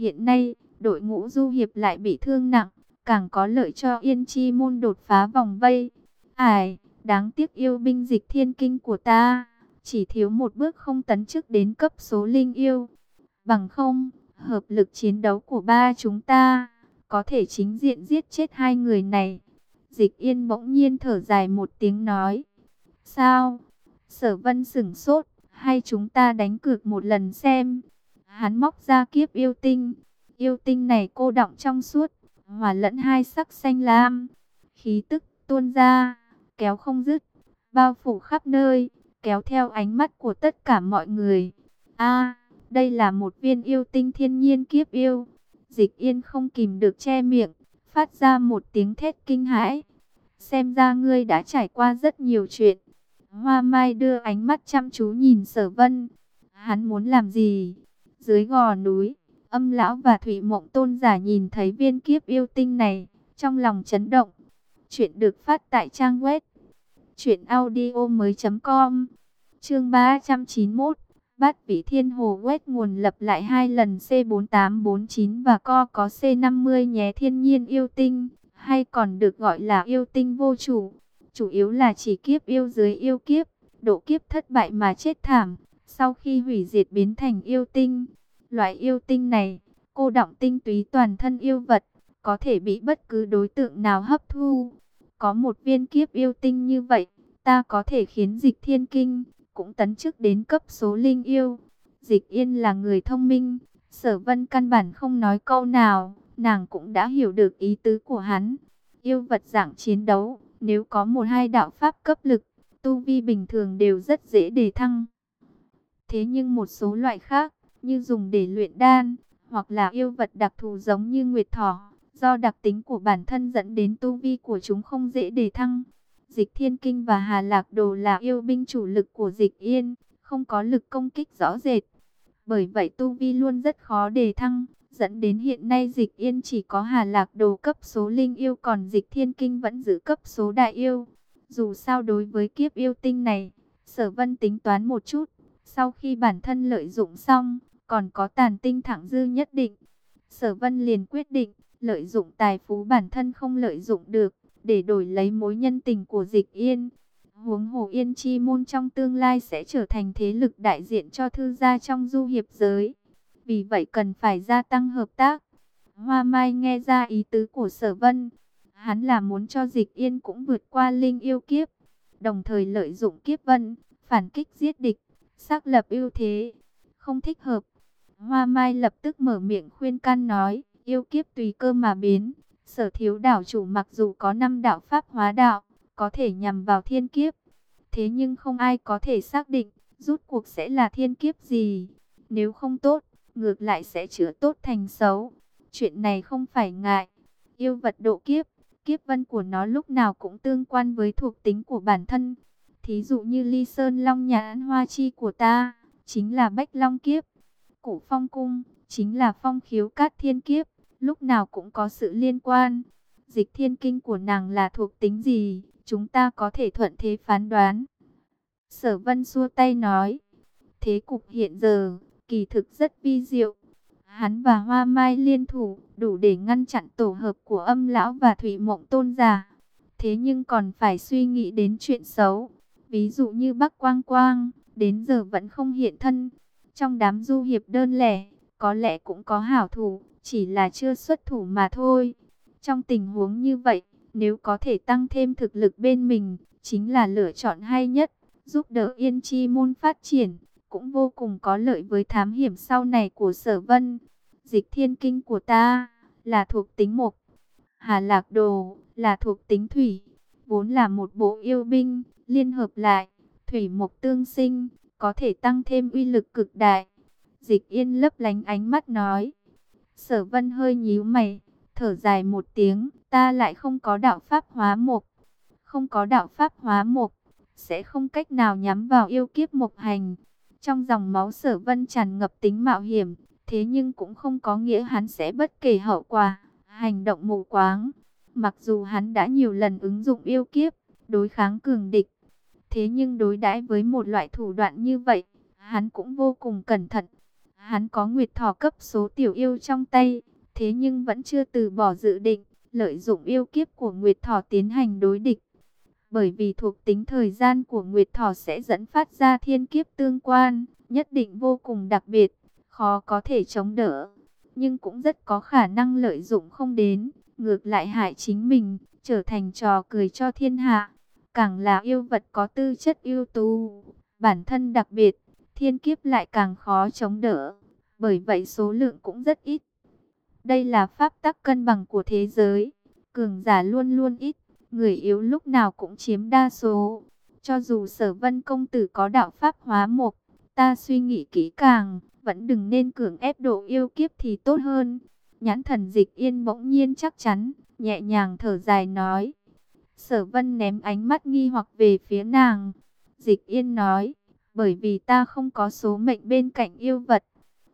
Hiện nay, đội ngũ du hiệp lại bị thương nặng, càng có lợi cho Yên Chi môn đột phá vòng vây. Ai, đáng tiếc yêu binh dịch thiên kinh của ta, chỉ thiếu một bước không tấn chức đến cấp số linh yêu. Bằng không, hợp lực chiến đấu của ba chúng ta, có thể chính diện giết chết hai người này. Dịch yên bỗng nhiên thở dài một tiếng nói. Sao? Sở vân sửng sốt, hay chúng ta đánh cược một lần xem. Hắn móc ra kiếp yêu tinh. Yêu tinh này cô động trong suốt, hòa lẫn hai sắc xanh lam. Khí tức tuôn ra, kéo không dứt, bao phủ khắp nơi, kéo theo ánh mắt của tất cả mọi người. A, đây là một viên yêu tinh thiên nhiên kiếp yêu. Dịch yên không kìm được che miệng, phát ra một tiếng thét kinh hãi. Xem ra ngươi đã trải qua rất nhiều chuyện. Hoa Mai đưa ánh mắt chăm chú nhìn sở vân. Hắn muốn làm gì? Dưới gò núi, âm lão và thủy mộng tôn giả nhìn thấy viên kiếp yêu tinh này. Trong lòng chấn động. Chuyện được phát tại trang web. Chuyện audio mới com. Chương 391. Bát vị thiên hồ quét nguồn lập lại hai lần C4849 và co có C50 nhé thiên nhiên yêu tinh. Hay còn được gọi là yêu tinh vô chủ chủ yếu là chỉ kiếp yêu dưới yêu kiếp, độ kiếp thất bại mà chết thảm, sau khi hủy diệt biến thành yêu tinh. Loại yêu tinh này, cô động tinh túy toàn thân yêu vật, có thể bị bất cứ đối tượng nào hấp thu. Có một viên kiếp yêu tinh như vậy, ta có thể khiến dịch thiên kinh, cũng tấn chức đến cấp số linh yêu. Dịch yên là người thông minh, sở vân căn bản không nói câu nào, nàng cũng đã hiểu được ý tứ của hắn. Yêu vật dạng chiến đấu, nếu có một hai đạo pháp cấp lực, tu vi bình thường đều rất dễ đề thăng. Thế nhưng một số loại khác, như dùng để luyện đan, hoặc là yêu vật đặc thù giống như nguyệt thỏ, do đặc tính của bản thân dẫn đến tu vi của chúng không dễ để thăng. Dịch Thiên Kinh và Hà Lạc Đồ là yêu binh chủ lực của Dịch Yên, không có lực công kích rõ rệt. Bởi vậy tu vi luôn rất khó đề thăng, dẫn đến hiện nay dịch yên chỉ có Hà Lạc Đồ cấp số linh yêu còn dịch thiên kinh vẫn giữ cấp số đại yêu. Dù sao đối với kiếp yêu tinh này, sở vân tính toán một chút, sau khi bản thân lợi dụng xong, còn có tàn tinh thẳng dư nhất định. Sở vân liền quyết định, lợi dụng tài phú bản thân không lợi dụng được, để đổi lấy mối nhân tình của dịch yên. Huống hồ yên chi môn trong tương lai sẽ trở thành thế lực đại diện cho thư gia trong du hiệp giới vì vậy cần phải gia tăng hợp tác. Hoa Mai nghe ra ý tứ của Sở Vân, hắn là muốn cho Dịch Yên cũng vượt qua linh yêu kiếp, đồng thời lợi dụng kiếp vân, phản kích giết địch, xác lập ưu thế, không thích hợp. Hoa Mai lập tức mở miệng khuyên can nói, yêu kiếp tùy cơ mà biến, sở thiếu đảo chủ mặc dù có năm đạo pháp hóa đạo, có thể nhằm vào thiên kiếp, thế nhưng không ai có thể xác định, rút cuộc sẽ là thiên kiếp gì, nếu không tốt, ngược lại sẽ chữa tốt thành xấu. Chuyện này không phải ngại. Yêu vật độ kiếp, kiếp vân của nó lúc nào cũng tương quan với thuộc tính của bản thân. Thí dụ như ly sơn long nhãn hoa chi của ta, chính là bách long kiếp. cụ phong cung, chính là phong khiếu cát thiên kiếp, lúc nào cũng có sự liên quan. Dịch thiên kinh của nàng là thuộc tính gì, chúng ta có thể thuận thế phán đoán. Sở vân xua tay nói, thế cục hiện giờ, kỳ thực rất vi diệu. Hắn và Hoa Mai liên thủ, đủ để ngăn chặn tổ hợp của âm lão và thủy mộng tôn giả. Thế nhưng còn phải suy nghĩ đến chuyện xấu. Ví dụ như Bắc Quang Quang, đến giờ vẫn không hiện thân. Trong đám du hiệp đơn lẻ, có lẽ cũng có hảo thủ, chỉ là chưa xuất thủ mà thôi. Trong tình huống như vậy, nếu có thể tăng thêm thực lực bên mình, chính là lựa chọn hay nhất, giúp đỡ Yên Chi môn phát triển cũng vô cùng có lợi với thám hiểm sau này của sở vân. Dịch thiên kinh của ta là thuộc tính mộc, hà lạc đồ là thuộc tính thủy, vốn là một bộ yêu binh, liên hợp lại, thủy mộc tương sinh, có thể tăng thêm uy lực cực đại. Dịch yên lấp lánh ánh mắt nói. Sở vân hơi nhíu mày, thở dài một tiếng, ta lại không có đạo pháp hóa mộc. Không có đạo pháp hóa mộc, sẽ không cách nào nhắm vào yêu kiếp mộc hành. Trong dòng máu sở vân tràn ngập tính mạo hiểm, thế nhưng cũng không có nghĩa hắn sẽ bất kể hậu quả, hành động mù quáng. Mặc dù hắn đã nhiều lần ứng dụng yêu kiếp, đối kháng cường địch, thế nhưng đối đãi với một loại thủ đoạn như vậy, hắn cũng vô cùng cẩn thận. Hắn có nguyệt thỏ cấp số tiểu yêu trong tay, thế nhưng vẫn chưa từ bỏ dự định, lợi dụng yêu kiếp của nguyệt thỏ tiến hành đối địch. Bởi vì thuộc tính thời gian của nguyệt thỏ sẽ dẫn phát ra thiên kiếp tương quan, nhất định vô cùng đặc biệt, khó có thể chống đỡ, nhưng cũng rất có khả năng lợi dụng không đến, ngược lại hại chính mình, trở thành trò cười cho thiên hạ. Càng là yêu vật có tư chất ưu tú, bản thân đặc biệt, thiên kiếp lại càng khó chống đỡ, bởi vậy số lượng cũng rất ít. Đây là pháp tắc cân bằng của thế giới, cường giả luôn luôn ít, người yếu lúc nào cũng chiếm đa số. Cho dù sở vân công tử có đạo pháp hóa mục, ta suy nghĩ kỹ càng, vẫn đừng nên cường ép độ yêu kiếp thì tốt hơn. Nhãn thần dịch yên bỗng nhiên chắc chắn, nhẹ nhàng thở dài nói. Sở vân ném ánh mắt nghi hoặc về phía nàng. Dịch yên nói, bởi vì ta không có số mệnh bên cạnh yêu vật.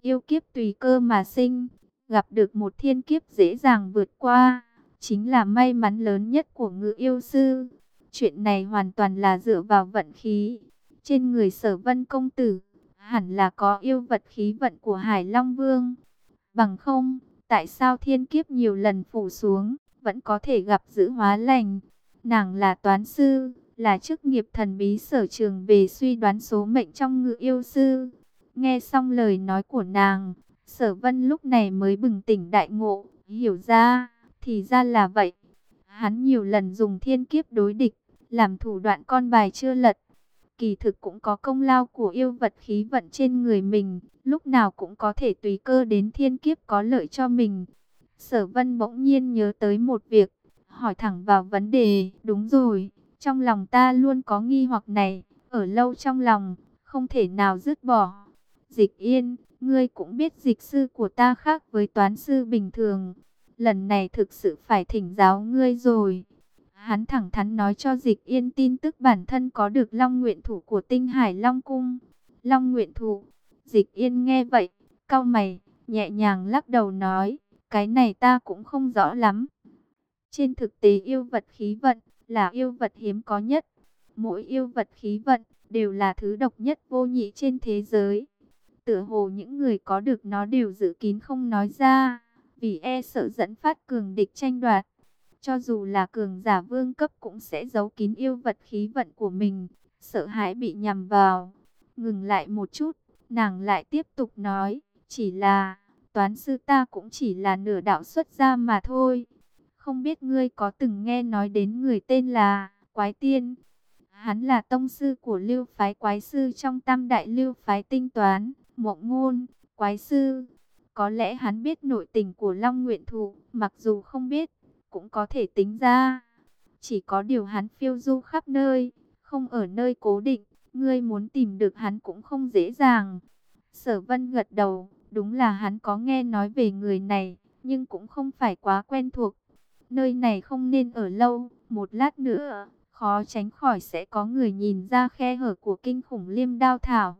Yêu kiếp tùy cơ mà sinh, gặp được một thiên kiếp dễ dàng vượt qua. Chính là may mắn lớn nhất của ngự yêu sư. Chuyện này hoàn toàn là dựa vào vận khí. Trên người sở vân công tử, hẳn là có yêu vật khí vận của Hải Long Vương. Bằng không, tại sao thiên kiếp nhiều lần phủ xuống, vẫn có thể gặp giữ hóa lành. Nàng là toán sư, là chức nghiệp thần bí sở trường về suy đoán số mệnh trong ngự yêu sư. Nghe xong lời nói của nàng, sở vân lúc này mới bừng tỉnh đại ngộ, hiểu ra, thì ra là vậy. Hắn nhiều lần dùng thiên kiếp đối địch, làm thủ đoạn con bài chưa lật. Kỳ thực cũng có công lao của yêu vật khí vận trên người mình, lúc nào cũng có thể tùy cơ đến thiên kiếp có lợi cho mình. Sở vân bỗng nhiên nhớ tới một việc, hỏi thẳng vào vấn đề, đúng rồi, trong lòng ta luôn có nghi hoặc này, ở lâu trong lòng, không thể nào dứt bỏ. Dịch yên, ngươi cũng biết dịch sư của ta khác với toán sư bình thường, lần này thực sự phải thỉnh giáo ngươi rồi. Hắn thẳng thắn nói cho dịch yên tin tức bản thân có được long nguyện thủ của tinh hải long cung. Long nguyện thủ, dịch yên nghe vậy, cau mày, nhẹ nhàng lắc đầu nói, cái này ta cũng không rõ lắm. Trên thực tế yêu vật khí vận là yêu vật hiếm có nhất. Mỗi yêu vật khí vận đều là thứ độc nhất vô nhị trên thế giới. Tựa hồ những người có được nó đều giữ kín không nói ra, vì e sợ dẫn phát cường địch tranh đoạt. Cho dù là cường giả vương cấp cũng sẽ giấu kín yêu vật khí vận của mình, sợ hãi bị nhầm vào. Ngừng lại một chút, nàng lại tiếp tục nói, chỉ là, toán sư ta cũng chỉ là nửa đạo xuất gia mà thôi. Không biết ngươi có từng nghe nói đến người tên là Quái Tiên. Hắn là tông sư của lưu phái quái sư trong tam đại lưu phái tinh toán, mộng ngôn, quái sư. Có lẽ hắn biết nội tình của Long Nguyện Thụ, mặc dù không biết, cũng có thể tính ra. Chỉ có điều hắn phiêu du khắp nơi, không ở nơi cố định, ngươi muốn tìm được hắn cũng không dễ dàng. Sở vân gật đầu, đúng là hắn có nghe nói về người này, nhưng cũng không phải quá quen thuộc. Nơi này không nên ở lâu, một lát nữa, khó tránh khỏi sẽ có người nhìn ra khe hở của kinh khủng liêm đao thảo.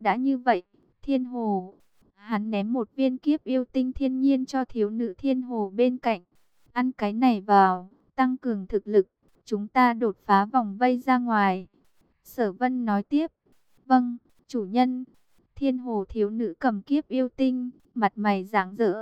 Đã như vậy, thiên hồ, hắn ném một viên kiếp yêu tinh thiên nhiên cho thiếu nữ thiên hồ bên cạnh. Ăn cái này vào, tăng cường thực lực, chúng ta đột phá vòng vây ra ngoài. Sở vân nói tiếp, vâng, chủ nhân, thiên hồ thiếu nữ cầm kiếp yêu tinh, mặt mày ráng rỡ.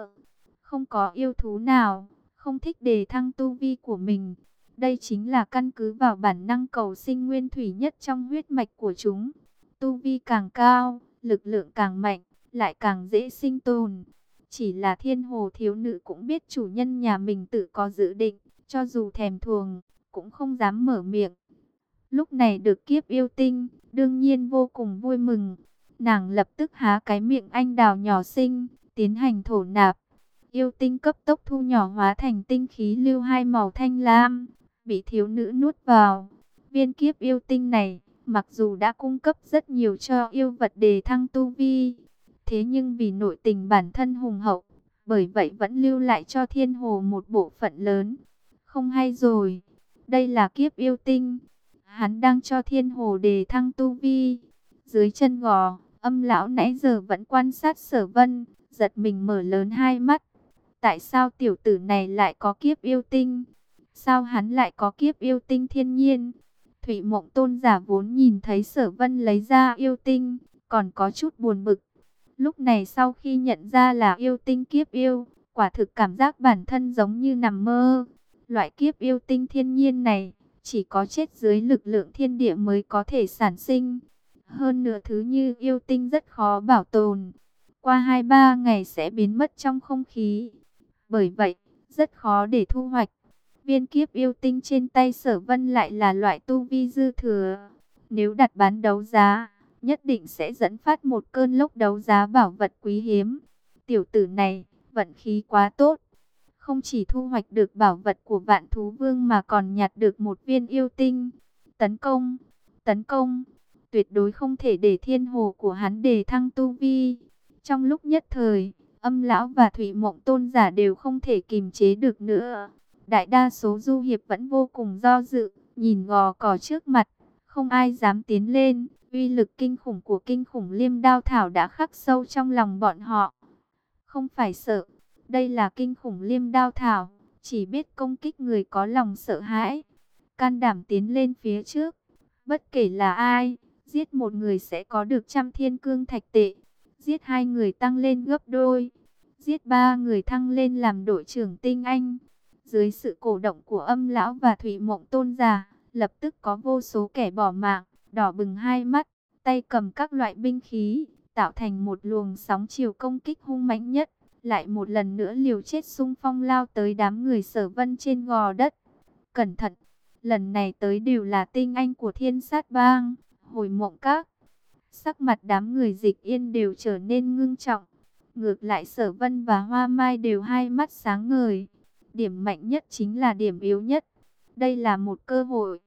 Không có yêu thú nào, không thích đề thăng tu vi của mình. Đây chính là căn cứ vào bản năng cầu sinh nguyên thủy nhất trong huyết mạch của chúng. Tu vi càng cao, lực lượng càng mạnh, lại càng dễ sinh tồn. Chỉ là thiên hồ thiếu nữ cũng biết chủ nhân nhà mình tự có dự định, cho dù thèm thuồng, cũng không dám mở miệng. Lúc này được kiếp yêu tinh, đương nhiên vô cùng vui mừng. Nàng lập tức há cái miệng anh đào nhỏ xinh, tiến hành thổ nạp. Yêu tinh cấp tốc thu nhỏ hóa thành tinh khí lưu hai màu thanh lam, bị thiếu nữ nuốt vào. Viên kiếp yêu tinh này, mặc dù đã cung cấp rất nhiều cho yêu vật đề thăng tu vi, thế nhưng vì nội tình bản thân hùng hậu, bởi vậy vẫn lưu lại cho thiên hồ một bộ phận lớn. Không hay rồi, đây là kiếp yêu tinh, hắn đang cho thiên hồ đề thăng tu vi. Dưới chân gò, âm lão nãy giờ vẫn quan sát sở vân, giật mình mở lớn hai mắt. Tại sao tiểu tử này lại có kiếp yêu tinh? Sao hắn lại có kiếp yêu tinh thiên nhiên? Thủy mộng tôn giả vốn nhìn thấy sở vân lấy ra yêu tinh, còn có chút buồn bực. Lúc này sau khi nhận ra là yêu tinh kiếp yêu, quả thực cảm giác bản thân giống như nằm mơ. Loại kiếp yêu tinh thiên nhiên này, chỉ có chết dưới lực lượng thiên địa mới có thể sản sinh. Hơn nửa thứ như yêu tinh rất khó bảo tồn. Qua 2-3 ngày sẽ biến mất trong không khí. Bởi vậy, rất khó để thu hoạch. Viên kiếp yêu tinh trên tay sở vân lại là loại tu vi dư thừa. Nếu đặt bán đấu giá, nhất định sẽ dẫn phát một cơn lốc đấu giá bảo vật quý hiếm. Tiểu tử này, vận khí quá tốt. Không chỉ thu hoạch được bảo vật của vạn thú vương mà còn nhặt được một viên yêu tinh. Tấn công, tấn công, tuyệt đối không thể để thiên hồ của hắn đề thăng tu vi. Trong lúc nhất thời, âm lão và thủy mộng tôn giả đều không thể kìm chế được nữa. Đại đa số du hiệp vẫn vô cùng do dự, nhìn gò cỏ trước mặt, không ai dám tiến lên. Uy lực kinh khủng của kinh khủng liêm đao thảo đã khắc sâu trong lòng bọn họ. Không phải sợ, đây là kinh khủng liêm đao thảo, chỉ biết công kích người có lòng sợ hãi. Can đảm tiến lên phía trước, bất kể là ai, giết một người sẽ có được trăm thiên cương thạch tệ. Giết hai người tăng lên gấp đôi, giết ba người thăng lên làm đội trưởng tinh anh. Dưới sự cổ động của âm lão và thủy mộng tôn giả, lập tức có vô số kẻ bỏ mạng đỏ bừng hai mắt, tay cầm các loại binh khí, tạo thành một luồng sóng chiều công kích hung mãnh nhất, lại một lần nữa liều chết xung phong lao tới đám người sở vân trên gò đất. Cẩn thận, lần này tới đều là tinh anh của thiên sát bang, hồi mộng các. Sắc mặt đám người dịch yên đều trở nên ngưng trọng. Ngược lại sở vân và hoa mai đều hai mắt sáng ngời. Điểm mạnh nhất chính là điểm yếu nhất. Đây là một cơ hội.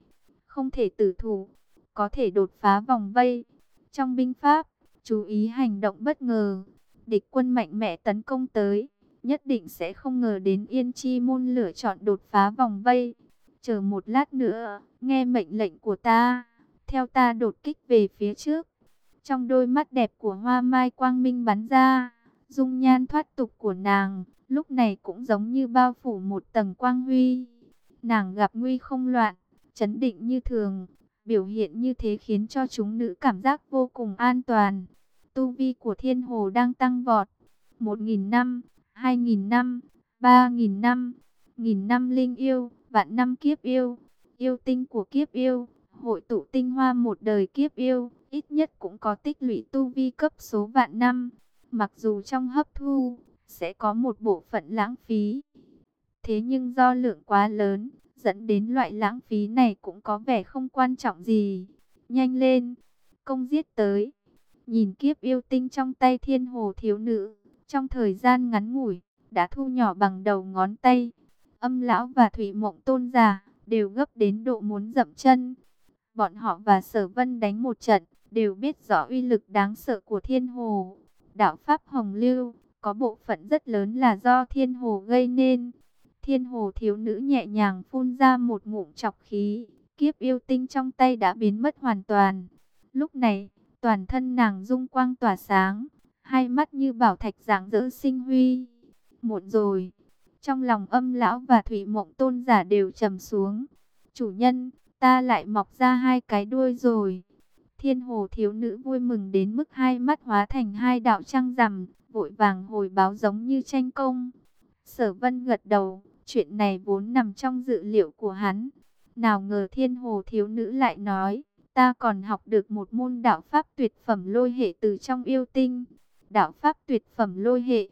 Không thể tử thủ có thể đột phá vòng vây. Trong binh pháp, chú ý hành động bất ngờ, địch quân mạnh mẽ tấn công tới, nhất định sẽ không ngờ đến Yên Chi môn lựa chọn đột phá vòng vây. Chờ một lát nữa, nghe mệnh lệnh của ta, theo ta đột kích về phía trước. Trong đôi mắt đẹp của hoa mai quang minh bắn ra, dung nhan thoát tục của nàng, lúc này cũng giống như bao phủ một tầng quang huy. Nàng gặp nguy không loạn, chấn định như thường, Biểu hiện như thế khiến cho chúng nữ cảm giác vô cùng an toàn. Tu vi của thiên hồ đang tăng vọt. một nghìn năm, hai nghìn năm, ba nghìn năm, nghìn năm linh yêu, vạn năm kiếp yêu, yêu tinh của kiếp yêu, hội tụ tinh hoa một đời kiếp yêu, ít nhất cũng có tích lũy tu vi cấp số vạn năm. Mặc dù trong hấp thu, sẽ có một bộ phận lãng phí. Thế nhưng do lượng quá lớn, dẫn đến loại lãng phí này cũng có vẻ không quan trọng gì. Nhanh lên, công giết tới. Nhìn kiếp yêu tinh trong tay thiên hồ thiếu nữ, trong thời gian ngắn ngủi, đã thu nhỏ bằng đầu ngón tay. Âm lão và thủy mộng tôn giả, đều gấp đến độ muốn dậm chân. Bọn họ và sở vân đánh một trận, đều biết rõ uy lực đáng sợ của thiên hồ. Đạo Pháp Hồng Lưu, có bộ phận rất lớn là do thiên hồ gây nên. Thiên hồ thiếu nữ nhẹ nhàng phun ra một ngụm chọc khí, kiếp yêu tinh trong tay đã biến mất hoàn toàn. Lúc này, toàn thân nàng dung quang tỏa sáng, hai mắt như bảo thạch rạng dỡ sinh huy. Muộn rồi, trong lòng âm lão và thủy mộng tôn giả đều trầm xuống. Chủ nhân, ta lại mọc ra hai cái đuôi rồi. Thiên hồ thiếu nữ vui mừng đến mức hai mắt hóa thành hai đạo trăng rằm, vội vàng hồi báo giống như tranh công. Sở vân gật đầu, Chuyện này vốn nằm trong dự liệu của hắn. Nào ngờ thiên hồ thiếu nữ lại nói, ta còn học được một môn đạo pháp tuyệt phẩm lôi hệ từ trong yêu tinh. Đạo pháp tuyệt phẩm lôi hệ.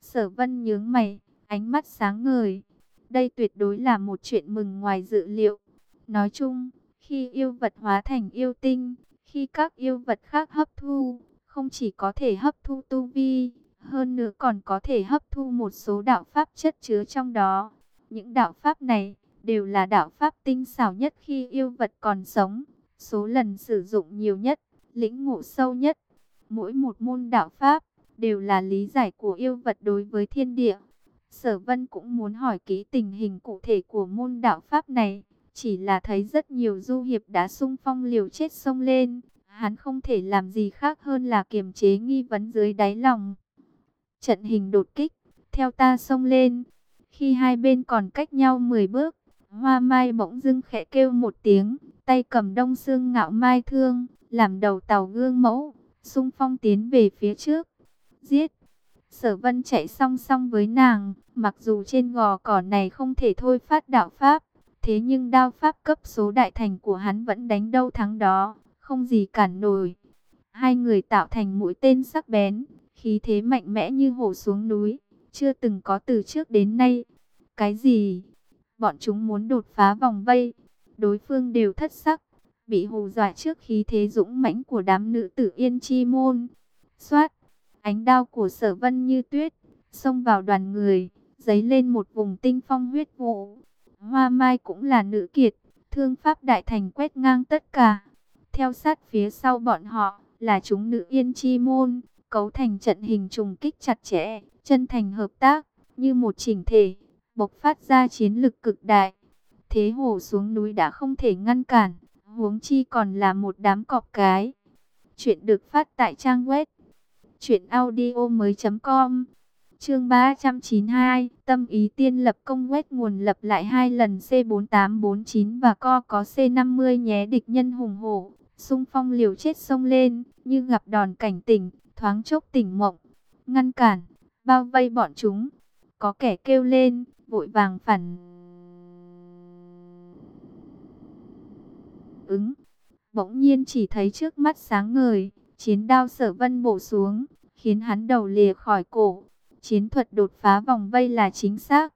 Sở vân nhướng mày, ánh mắt sáng ngời. Đây tuyệt đối là một chuyện mừng ngoài dự liệu. Nói chung, khi yêu vật hóa thành yêu tinh, khi các yêu vật khác hấp thu, không chỉ có thể hấp thu tu vi, hơn nữa còn có thể hấp thu một số đạo pháp chất chứa trong đó. Những đạo pháp này đều là đạo pháp tinh xảo nhất khi yêu vật còn sống, số lần sử dụng nhiều nhất, lĩnh ngộ sâu nhất. Mỗi một môn đạo pháp đều là lý giải của yêu vật đối với thiên địa. Sở Vân cũng muốn hỏi kỹ tình hình cụ thể của môn đạo pháp này, chỉ là thấy rất nhiều du hiệp đã sung phong liều chết sông lên, hắn không thể làm gì khác hơn là kiềm chế nghi vấn dưới đáy lòng. Trận hình đột kích, theo ta xông lên, khi hai bên còn cách nhau 10 bước, Hoa Mai bỗng dưng khẽ kêu một tiếng, tay cầm đông xương ngạo mai thương, làm đầu tàu gương mẫu, xung phong tiến về phía trước. giết. Sở vân chạy song song với nàng, mặc dù trên gò cỏ này không thể thôi phát đạo pháp, thế nhưng đao pháp cấp số đại thành của hắn vẫn đánh đâu thắng đó, không gì cản nổi. Hai người tạo thành mũi tên sắc bén, khí thế mạnh mẽ như hổ xuống núi, chưa từng có từ trước đến nay. Cái gì? Bọn chúng muốn đột phá vòng vây, đối phương đều thất sắc, bị hù dọa trước khí thế dũng mãnh của đám nữ tử Yên Chi Môn. Xoát, ánh đao của sở vân như tuyết, xông vào đoàn người, giấy lên một vùng tinh phong huyết vụ. Hoa Mai cũng là nữ kiệt, thương pháp đại thành quét ngang tất cả. Theo sát phía sau bọn họ là chúng nữ Yên Chi Môn, cấu thành trận hình trùng kích chặt chẽ, chân thành hợp tác, như một chỉnh thể, bộc phát ra chiến lực cực đại. Thế hổ xuống núi đã không thể ngăn cản, huống chi còn là một đám cọp cái. Chuyện được phát tại trang web truyệnaudiomoi.com. Chương 392, tâm ý tiên lập công quét nguồn lập lại hai lần C4849 và co có C50 nhé địch nhân hùng hổ, xung phong liều chết sông lên, như gặp đòn cảnh tỉnh, thoáng chốc tỉnh mộng, ngăn cản, bao vây bọn chúng. Có kẻ kêu lên, vội vàng phản ứng. Bỗng nhiên chỉ thấy trước mắt sáng ngời, chiến đao sở vân bổ xuống, khiến hắn đầu lìa khỏi cổ. Chiến thuật đột phá vòng vây là chính xác.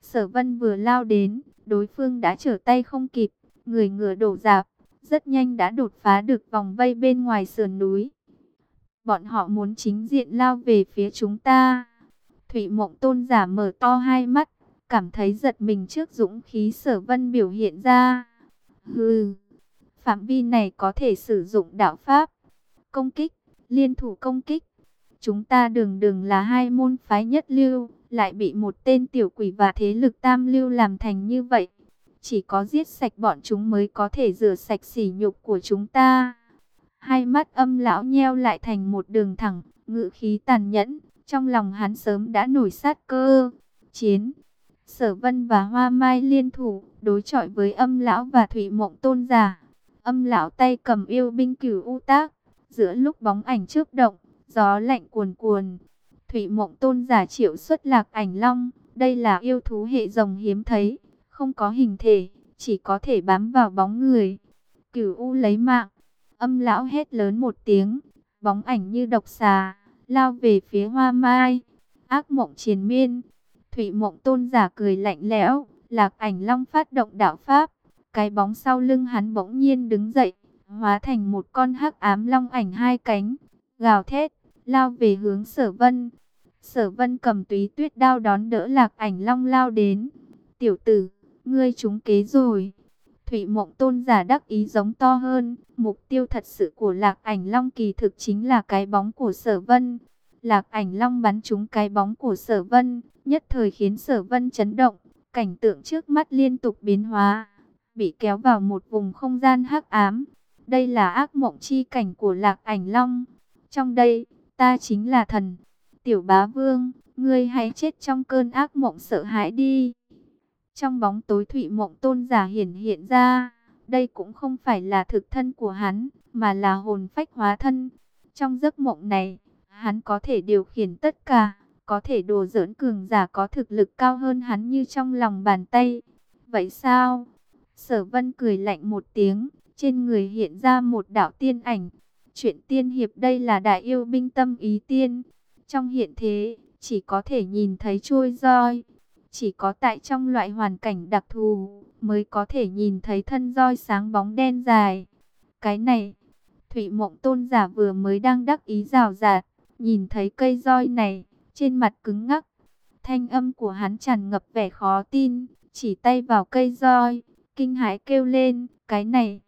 Sở vân vừa lao đến, đối phương đã trở tay không kịp, người ngựa đổ dạp, rất nhanh đã đột phá được vòng vây bên ngoài sườn núi. Bọn họ muốn chính diện lao về phía chúng ta. Thủy mộng tôn giả mở to hai mắt, cảm thấy giật mình trước dũng khí sở vân biểu hiện ra. Hừ, phạm vi này có thể sử dụng đạo pháp, công kích, liên thủ công kích. Chúng ta đường đường là hai môn phái nhất lưu, lại bị một tên tiểu quỷ và thế lực tam lưu làm thành như vậy. Chỉ có giết sạch bọn chúng mới có thể rửa sạch sỉ nhục của chúng ta. Hai mắt âm lão nheo lại thành một đường thẳng, ngự khí tàn nhẫn. Trong lòng hắn sớm đã nổi sát cơ. Chiến. Sở Vân và Hoa Mai liên thủ, đối chọi với âm lão và Thủy Mộng Tôn giả. Âm lão tay cầm yêu binh cửu u tác, giữa lúc bóng ảnh trước động, gió lạnh cuồn cuồn. Thủy Mộng Tôn giả triệu xuất lạc ảnh long, đây là yêu thú hệ rồng hiếm thấy, không có hình thể, chỉ có thể bám vào bóng người. Cửu u lấy mạng, âm lão hét lớn một tiếng, bóng ảnh như độc xà, lao về phía hoa mai. Ác mộng triền miên, Thủy mộng tôn giả cười lạnh lẽo, lạc ảnh long phát động đạo pháp. Cái bóng sau lưng hắn bỗng nhiên đứng dậy, hóa thành một con hắc ám long ảnh hai cánh, gào thét, lao về hướng sở vân. Sở vân cầm túy tuyết đao đón đỡ lạc ảnh long lao đến. Tiểu tử, ngươi trúng kế rồi. Thủy mộng tôn giả đắc ý giống to hơn. Mục tiêu thật sự của lạc ảnh long kỳ thực chính là cái bóng của sở vân. Lạc ảnh long bắn trúng cái bóng của sở vân, nhất thời khiến sở vân chấn động. Cảnh tượng trước mắt liên tục biến hóa, bị kéo vào một vùng không gian hắc ám. Đây là ác mộng chi cảnh của lạc ảnh long. Trong đây, ta chính là thần. Tiểu bá vương, ngươi hãy chết trong cơn ác mộng sợ hãi đi. Trong bóng tối thụy mộng tôn giả hiển hiện ra, đây cũng không phải là thực thân của hắn, mà là hồn phách hóa thân. Trong giấc mộng này, hắn có thể điều khiển tất cả, có thể đồ dỡn cường giả có thực lực cao hơn hắn như trong lòng bàn tay. Vậy sao? Sở vân cười lạnh một tiếng, trên người hiện ra một đạo tiên ảnh. Chuyện tiên hiệp đây là đại yêu binh tâm ý tiên. Trong hiện thế, chỉ có thể nhìn thấy trôi roi, chỉ có tại trong loại hoàn cảnh đặc thù mới có thể nhìn thấy thân roi sáng bóng đen dài. Cái này, Thủy Mộng Tôn giả vừa mới đang đắc ý rào rạt, nhìn thấy cây roi này, trên mặt cứng ngắc. Thanh âm của hắn tràn ngập vẻ khó tin, chỉ tay vào cây roi, kinh hãi kêu lên, cái này,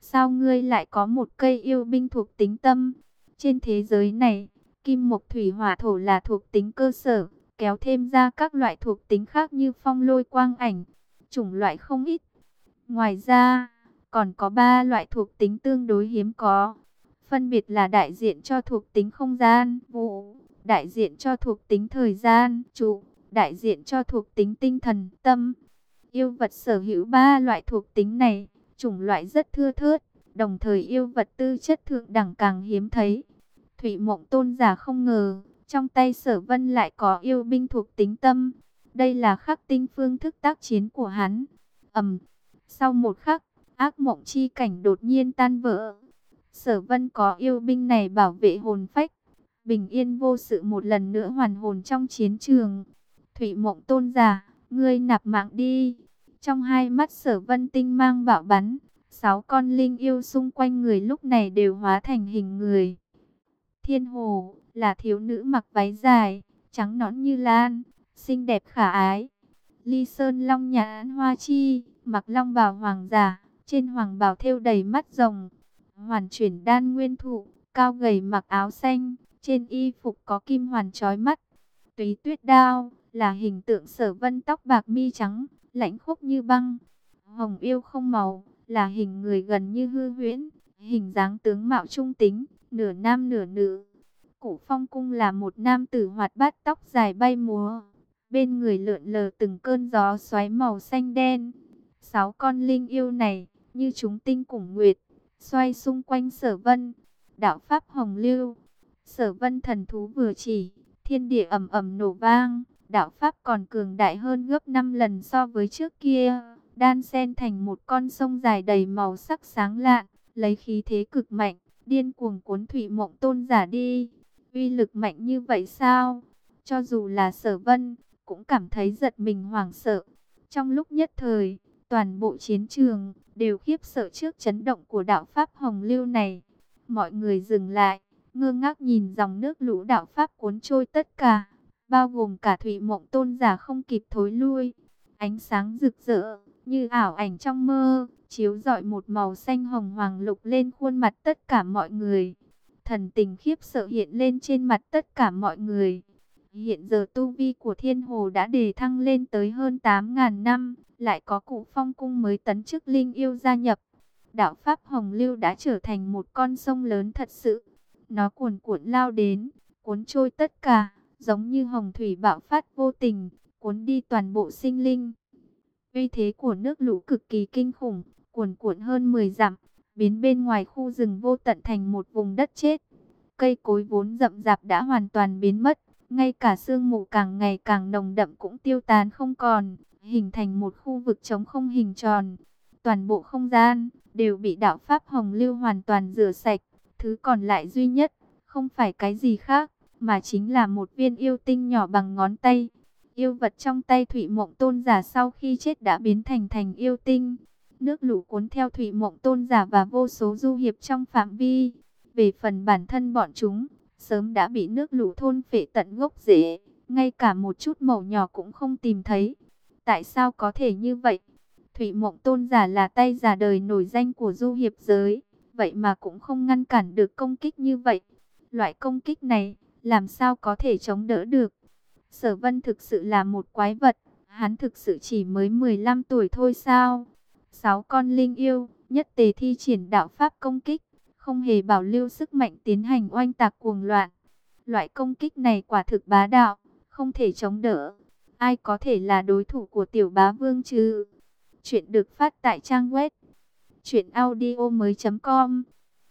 sao ngươi lại có một cây yêu binh thuộc tính tâm? Trên thế giới này, kim mộc thủy hỏa thổ là thuộc tính cơ sở, kéo thêm ra các loại thuộc tính khác như phong lôi quang ảnh, chủng loại không ít. Ngoài ra, còn có ba loại thuộc tính tương đối hiếm có, phân biệt là đại diện cho thuộc tính không gian, vụ, đại diện cho thuộc tính thời gian, trụ, đại diện cho thuộc tính tinh thần, tâm. Yêu vật sở hữu ba loại thuộc tính này, chủng loại rất thưa thớt, đồng thời yêu vật tư chất thượng đẳng càng hiếm thấy. Thủy Mộng Tôn giả không ngờ, trong tay sở vân lại có yêu binh thuộc tính tâm. Đây là khắc tinh phương thức tác chiến của hắn. ầm Sau một khắc, ác mộng chi cảnh đột nhiên tan vỡ. Sở vân có yêu binh này bảo vệ hồn phách. Bình yên vô sự một lần nữa hoàn hồn trong chiến trường. Thủy mộng tôn giả, ngươi nạp mạng đi. Trong hai mắt sở vân tinh mang bạo bắn. Sáu con linh yêu xung quanh người lúc này đều hóa thành hình người. Thiên hồ là thiếu nữ mặc váy dài, trắng nõn như lan, xinh đẹp khả ái. Ly Sơn Long Nhãn Hoa Chi, mặc long bào hoàng giả, trên hoàng bào thêu đầy mắt rồng. Hoàn chuyển đan nguyên thụ, cao gầy mặc áo xanh, trên y phục có kim hoàn trói mắt. Túy tuyết đao, là hình tượng sở vân tóc bạc mi trắng, lãnh khốc như băng. Hồng yêu không màu, là hình người gần như hư huyễn, hình dáng tướng mạo trung tính, nửa nam nửa nữ. Cụ phong cung là một nam tử hoạt bát tóc dài bay múa, bên người lượn lờ từng cơn gió xoáy màu xanh đen. Sáu con linh yêu này, như chúng tinh cùng nguyệt, xoay xung quanh sở vân, đạo pháp hồng lưu. Sở vân thần thú vừa chỉ, thiên địa ầm ầm nổ vang, đạo pháp còn cường đại hơn gấp 5 lần so với trước kia, đan sen thành một con sông dài đầy màu sắc sáng lạn, lấy khí thế cực mạnh, điên cuồng cuốn thủy mộng tôn giả đi. Uy lực mạnh như vậy sao? Cho dù là sở vân, cũng cảm thấy giật mình hoảng sợ. Trong lúc nhất thời, toàn bộ chiến trường đều khiếp sợ trước chấn động của đạo Pháp Hồng Lưu này. Mọi người dừng lại, ngơ ngác nhìn dòng nước lũ đạo Pháp cuốn trôi tất cả, bao gồm cả thủy mộng tôn giả không kịp thối lui. Ánh sáng rực rỡ, như ảo ảnh trong mơ, chiếu rọi một màu xanh hồng hoàng lục lên khuôn mặt tất cả mọi người. Thần tình khiếp sợ hiện lên trên mặt tất cả mọi người. Hiện giờ tu vi của thiên hồ đã đề thăng lên tới hơn 8.000 năm, lại có cụ phong cung mới tấn chức linh yêu gia nhập. Đạo Pháp Hồng Lưu đã trở thành một con sông lớn thật sự. Nó cuồn cuộn lao đến, cuốn trôi tất cả, giống như hồng thủy bạo phát vô tình, cuốn đi toàn bộ sinh linh. Uy thế của nước lũ cực kỳ kinh khủng, cuồn cuộn hơn 10 dặm, biến bên ngoài khu rừng vô tận thành một vùng đất chết. Cây cối vốn rậm rạp đã hoàn toàn biến mất, ngay cả sương mù càng ngày càng nồng đậm cũng tiêu tán không còn, hình thành một khu vực trống không hình tròn. Toàn bộ không gian đều bị đạo Pháp Hồng Lưu hoàn toàn rửa sạch, thứ còn lại duy nhất, không phải cái gì khác, mà chính là một viên yêu tinh nhỏ bằng ngón tay. Yêu vật trong tay Thủy Mộng Tôn giả sau khi chết đã biến thành thành yêu tinh. Nước lũ cuốn theo Thủy Mộng Tôn giả và vô số du hiệp trong phạm vi. Về phần bản thân bọn chúng, sớm đã bị nước lũ thôn phệ tận gốc rễ, ngay cả một chút màu nhỏ cũng không tìm thấy. Tại sao có thể như vậy? Thủy Mộng Tôn giả là tay giả đời nổi danh của du hiệp giới, vậy mà cũng không ngăn cản được công kích như vậy. Loại công kích này, làm sao có thể chống đỡ được? Sở Vân thực sự là một quái vật, hắn thực sự chỉ mới 15 tuổi thôi sao? Sáu con linh yêu, nhất tề thi triển đạo pháp công kích, không hề bảo lưu sức mạnh tiến hành oanh tạc cuồng loạn. Loại công kích này quả thực bá đạo, không thể chống đỡ. Ai có thể là đối thủ của tiểu bá vương chứ? Chuyện được phát tại trang web truyệnaudiomoi.com.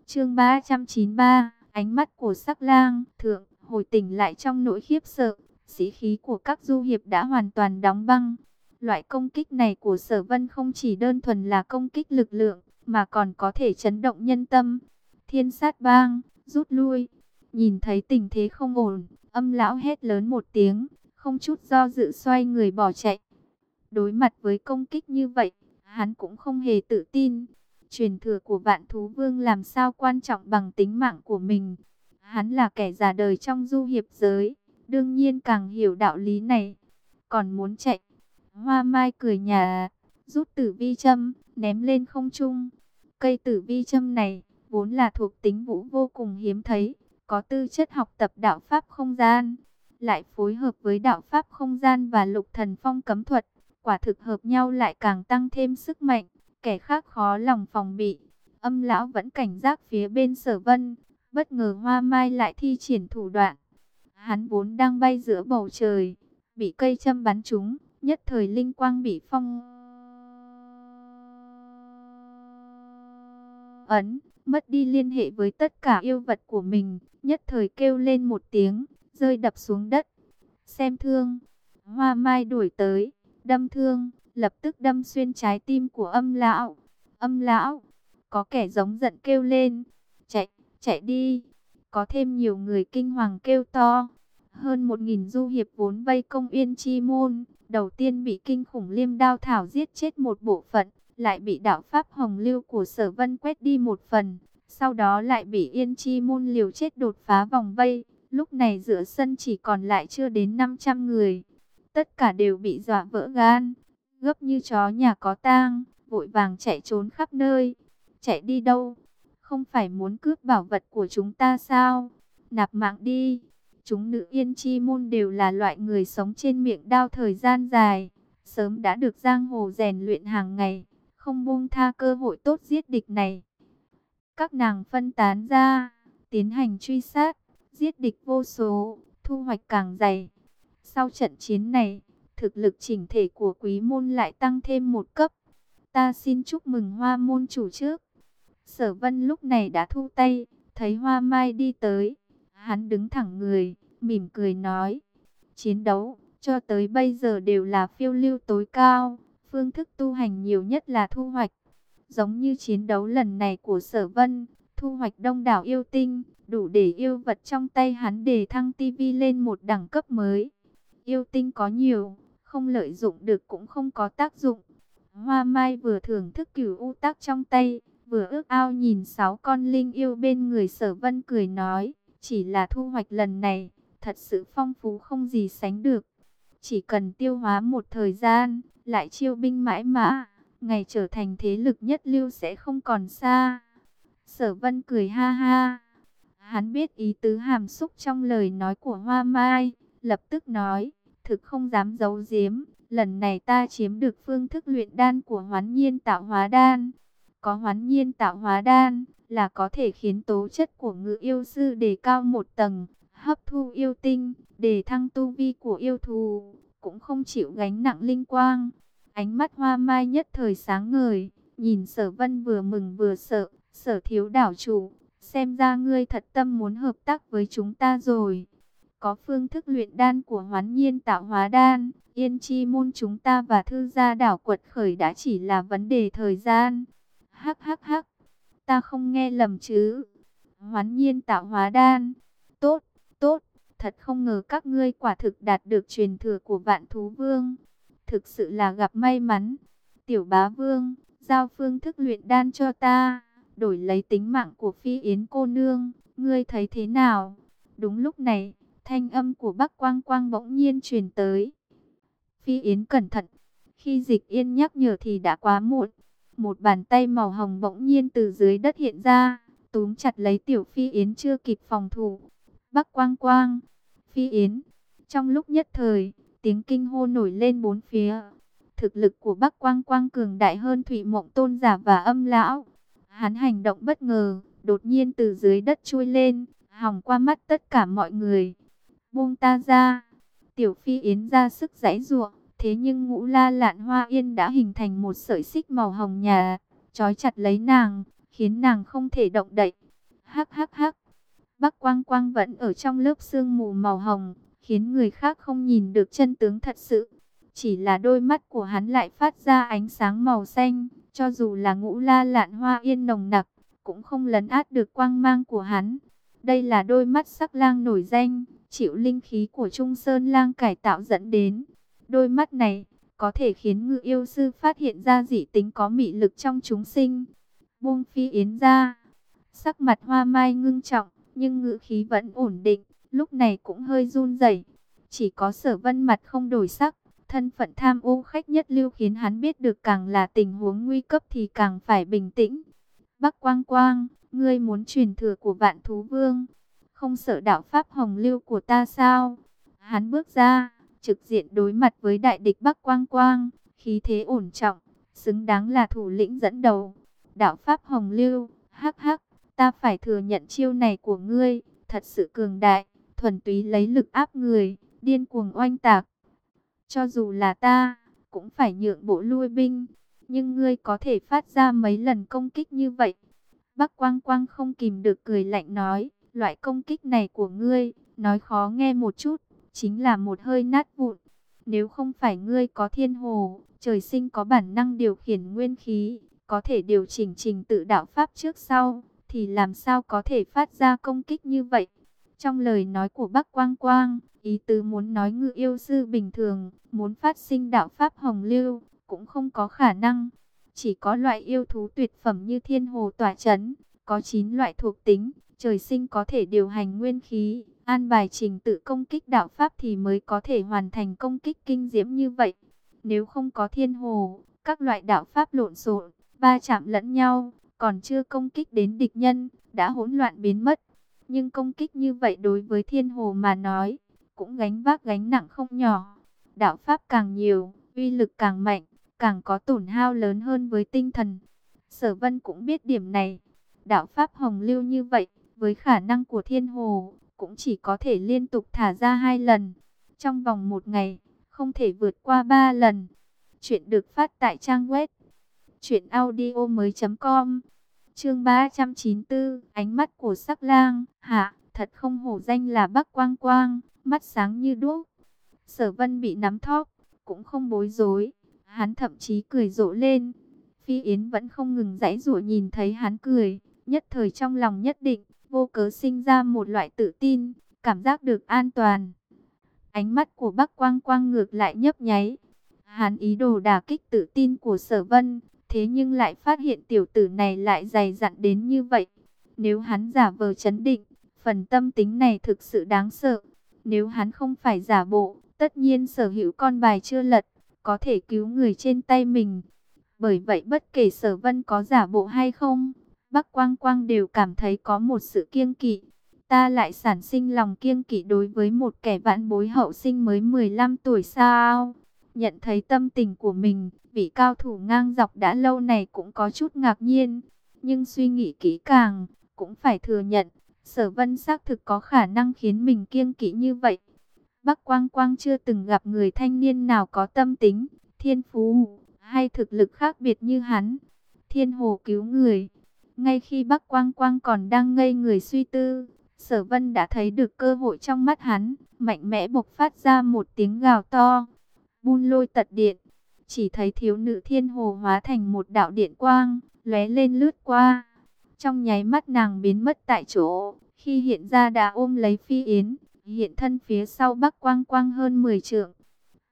Chương 393, ánh mắt của Sắc Lang, thượng, hồi tỉnh lại trong nỗi khiếp sợ, sĩ khí của các du hiệp đã hoàn toàn đóng băng. Loại công kích này của Sở Vân không chỉ đơn thuần là công kích lực lượng, mà còn có thể chấn động nhân tâm. Thiên sát bang, rút lui. Nhìn thấy tình thế không ổn, âm lão hét lớn một tiếng, không chút do dự xoay người bỏ chạy. Đối mặt với công kích như vậy, hắn cũng không hề tự tin. Truyền thừa của vạn thú vương làm sao quan trọng bằng tính mạng của mình. Hắn là kẻ già đời trong du hiệp giới, đương nhiên càng hiểu đạo lý này. Còn muốn chạy, hoa mai cười nhà, rút tử vi châm, ném lên không trung. Cây tử vi châm này, vốn là thuộc tính vũ vô cùng hiếm thấy, có tư chất học tập đạo pháp không gian, lại phối hợp với đạo pháp không gian và lục thần phong cấm thuật, quả thực hợp nhau lại càng tăng thêm sức mạnh, kẻ khác khó lòng phòng bị. Âm lão vẫn cảnh giác phía bên sở vân, bất ngờ hoa mai lại thi triển thủ đoạn. Hắn vốn đang bay giữa bầu trời, bị cây châm bắn trúng, nhất thời linh quang bị phong ấn, mất đi liên hệ với tất cả yêu vật của mình, nhất thời kêu lên một tiếng, rơi đập xuống đất. Xem thương, hoa mai đuổi tới, đâm thương, lập tức đâm xuyên trái tim của âm lão. Âm lão, có kẻ giống giận kêu lên, chạy, chạy đi. Có thêm nhiều người kinh hoàng kêu to. Hơn một nghìn du hiệp vốn vây công Yên Chi Môn, đầu tiên bị kinh khủng liêm đao thảo giết chết một bộ phận, lại bị đạo Pháp Hồng Lưu của Sở Vân quét đi một phần, sau đó lại bị Yên Chi Môn liều chết đột phá vòng vây. Lúc này giữa sân chỉ còn lại chưa đến 500 người. Tất cả đều bị dọa vỡ gan, gấp như chó nhà có tang, vội vàng chạy trốn khắp nơi. Chạy đi đâu? Không phải muốn cướp bảo vật của chúng ta sao? Nạp mạng đi. Chúng nữ yên chi môn đều là loại người sống trên miệng đao thời gian dài. Sớm đã được giang hồ rèn luyện hàng ngày. Không buông tha cơ hội tốt giết địch này. Các nàng phân tán ra. Tiến hành truy sát. Giết địch vô số. Thu hoạch càng dày. Sau trận chiến này. Thực lực chỉnh thể của quý môn lại tăng thêm một cấp. Ta xin chúc mừng hoa môn chủ trước. Sở vân lúc này đã thu tay, thấy hoa mai đi tới. Hắn đứng thẳng người, mỉm cười nói. Chiến đấu, cho tới bây giờ đều là phiêu lưu tối cao. Phương thức tu hành nhiều nhất là thu hoạch. Giống như chiến đấu lần này của sở vân, thu hoạch đông đảo yêu tinh, đủ để yêu vật trong tay hắn để thăng tivi lên một đẳng cấp mới. Yêu tinh có nhiều, không lợi dụng được cũng không có tác dụng. Hoa Mai vừa thưởng thức cửu u tác trong tay, vừa ước ao nhìn sáu con linh yêu bên người sở vân cười nói, chỉ là thu hoạch lần này, thật sự phong phú không gì sánh được. Chỉ cần tiêu hóa một thời gian, lại chiêu binh mãi mã, ngày trở thành thế lực nhất lưu sẽ không còn xa. Sở vân cười ha ha. Hắn biết ý tứ hàm xúc trong lời nói của Hoa Mai, lập tức nói, thực không dám giấu giếm, lần này ta chiếm được phương thức luyện đan của hoán nhiên tạo hóa đan. Có hoán nhiên tạo hóa đan, là có thể khiến tố chất của ngự yêu sư đề cao một tầng, hấp thu yêu tinh, để thăng tu vi của yêu thù, cũng không chịu gánh nặng linh quang. Ánh mắt hoa mai nhất thời sáng ngời, nhìn sở vân vừa mừng vừa sợ, sở thiếu đảo chủ, xem ra ngươi thật tâm muốn hợp tác với chúng ta rồi. Có phương thức luyện đan của hoán nhiên tạo hóa đan, yên chi môn chúng ta và thư gia đảo quật khởi đã chỉ là vấn đề thời gian. Hắc hắc hắc, ta không nghe lầm chứ. Hoán nhiên tạo hóa đan. Tốt, tốt, thật không ngờ các ngươi quả thực đạt được truyền thừa của vạn thú vương. Thực sự là gặp may mắn. Tiểu bá vương, giao phương thức luyện đan cho ta, đổi lấy tính mạng của phi yến cô nương, ngươi thấy thế nào? Đúng lúc này, thanh âm của Bắc Quang Quang bỗng nhiên truyền tới. Phi Yến cẩn thận, khi dịch yên nhắc nhở thì đã quá muộn. Một bàn tay màu hồng bỗng nhiên từ dưới đất hiện ra, túm chặt lấy tiểu Phi Yến chưa kịp phòng thủ. Bắc quang quang, Phi Yến. Trong lúc nhất thời, tiếng kinh hô nổi lên bốn phía. Thực lực của Bắc quang quang cường đại hơn Thủy Mộng Tôn giả và âm lão. Hắn hành động bất ngờ, đột nhiên từ dưới đất chui lên, hòng qua mắt tất cả mọi người. Buông ta ra. Tiểu Phi Yến ra sức giãy giụa, Thế nhưng ngũ la lạn hoa yên đã hình thành một sợi xích màu hồng nhà, trói chặt lấy nàng, khiến nàng không thể động đậy. Hắc hắc hắc, Bắc Quang Quang vẫn ở trong lớp sương mù màu hồng, khiến người khác không nhìn được chân tướng thật sự. Chỉ là đôi mắt của hắn lại phát ra ánh sáng màu xanh, cho dù là ngũ la lạn hoa yên nồng nặc, cũng không lấn át được quang mang của hắn. Đây là đôi mắt sắc lang nổi danh, chịu linh khí của Trung Sơn lang cải tạo dẫn đến. Đôi mắt này có thể khiến ngự yêu sư phát hiện ra dị tính có mị lực trong chúng sinh. Buông phi yến ra, sắc mặt hoa mai ngưng trọng, nhưng ngự khí vẫn ổn định, lúc này cũng hơi run rẩy. Chỉ có sở vân mặt không đổi sắc, thân phận tham ô khách nhất lưu khiến hắn biết được càng là tình huống nguy cấp thì càng phải bình tĩnh. Bắc Quang Quang, ngươi muốn truyền thừa của vạn thú vương, không sợ đạo pháp hồng lưu của ta sao? Hắn bước ra, trực diện đối mặt với đại địch Bắc Quang Quang, khí thế ổn trọng, xứng đáng là thủ lĩnh dẫn đầu. Đạo Pháp Hồng Lưu, hắc hắc, ta phải thừa nhận chiêu này của ngươi, thật sự cường đại, thuần túy lấy lực áp người, điên cuồng oanh tạc. Cho dù là ta, cũng phải nhượng bộ lui binh, nhưng ngươi có thể phát ra mấy lần công kích như vậy. Bắc Quang Quang không kìm được cười lạnh nói, loại công kích này của ngươi, nói khó nghe một chút, chính là một hơi nát vụn. Nếu không phải ngươi có thiên hồ, trời sinh có bản năng điều khiển nguyên khí, có thể điều chỉnh trình tự đạo pháp trước sau, thì làm sao có thể phát ra công kích như vậy? Trong lời nói của Bắc Quang Quang, ý tứ muốn nói ngự yêu sư bình thường, muốn phát sinh đạo pháp hồng lưu, cũng không có khả năng. Chỉ có loại yêu thú tuyệt phẩm như thiên hồ tỏa chấn, có 9 loại thuộc tính, trời sinh có thể điều hành nguyên khí, an bài trình tự công kích đạo pháp thì mới có thể hoàn thành công kích kinh diễm như vậy. Nếu không có thiên hồ, các loại đạo pháp lộn xộn, ba chạm lẫn nhau, còn chưa công kích đến địch nhân, đã hỗn loạn biến mất. Nhưng công kích như vậy đối với thiên hồ mà nói, cũng gánh vác gánh nặng không nhỏ. Đạo pháp càng nhiều, uy lực càng mạnh, càng có tổn hao lớn hơn với tinh thần. Sở vân cũng biết điểm này. Đạo pháp hồng lưu như vậy, với khả năng của thiên hồ, cũng chỉ có thể liên tục thả ra hai lần. Trong vòng một ngày, không thể vượt qua ba lần. Chuyện được phát tại trang web chuyện audio mới.com Chương 394, ánh mắt của sắc lang, hạ, thật không hổ danh là Bắc Quang Quang, mắt sáng như đuốc. Sở vân bị nắm thóp, cũng không bối rối, hắn thậm chí cười rộ lên. Phi Yến vẫn không ngừng giãy giụa nhìn thấy hắn cười, nhất thời trong lòng nhất định, vô cớ sinh ra một loại tự tin, cảm giác được an toàn. Ánh mắt của Bắc Quang Quang ngược lại nhấp nháy. Hắn ý đồ đả kích tự tin của Sở Vân, thế nhưng lại phát hiện tiểu tử này lại dày dặn đến như vậy. Nếu hắn giả vờ chấn định, phần tâm tính này thực sự đáng sợ. Nếu hắn không phải giả bộ, tất nhiên sở hữu con bài chưa lật, có thể cứu người trên tay mình. Bởi vậy bất kể sở vân có giả bộ hay không, Bắc Quang Quang đều cảm thấy có một sự kiêng kỵ. Ta lại sản sinh lòng kiêng kỵ đối với một kẻ vãn bối hậu sinh mới 15 tuổi sao? Nhận thấy tâm tình của mình, vị cao thủ ngang dọc đã lâu này cũng có chút ngạc nhiên. Nhưng suy nghĩ kỹ càng, cũng phải thừa nhận, sở vân xác thực có khả năng khiến mình kiêng kỵ như vậy. Bắc Quang Quang chưa từng gặp người thanh niên nào có tâm tính, thiên phú, hay thực lực khác biệt như hắn. Thiên hồ cứu người. Ngay khi Bắc Quang Quang còn đang ngây người suy tư, sở vân đã thấy được cơ hội trong mắt hắn, mạnh mẽ bộc phát ra một tiếng gào to. Bun lôi tật điện, chỉ thấy thiếu nữ thiên hồ hóa thành một đạo điện quang, lóe lên lướt qua. Trong nháy mắt nàng biến mất tại chỗ, khi hiện ra đã ôm lấy phi yến, hiện thân phía sau bắc quang quang hơn 10 trượng.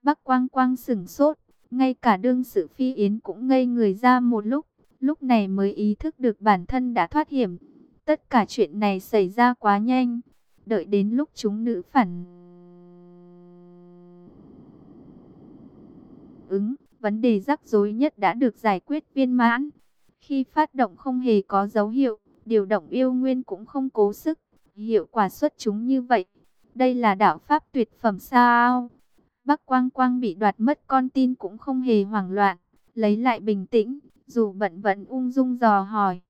Bắc quang quang sững sốt, ngay cả đương sự phi yến cũng ngây người ra một lúc, lúc này mới ý thức được bản thân đã thoát hiểm. Tất cả chuyện này xảy ra quá nhanh, đợi đến lúc chúng nữ phản ứng, vấn đề rắc rối nhất đã được giải quyết viên mãn. Khi phát động không hề có dấu hiệu, điều động yêu nguyên cũng không cố sức, hiệu quả xuất chúng như vậy. Đây là đạo pháp tuyệt phẩm sao? Bắc Quang Quang bị đoạt mất con tin cũng không hề hoảng loạn, lấy lại bình tĩnh, dù bận vẫn ung dung dò hỏi.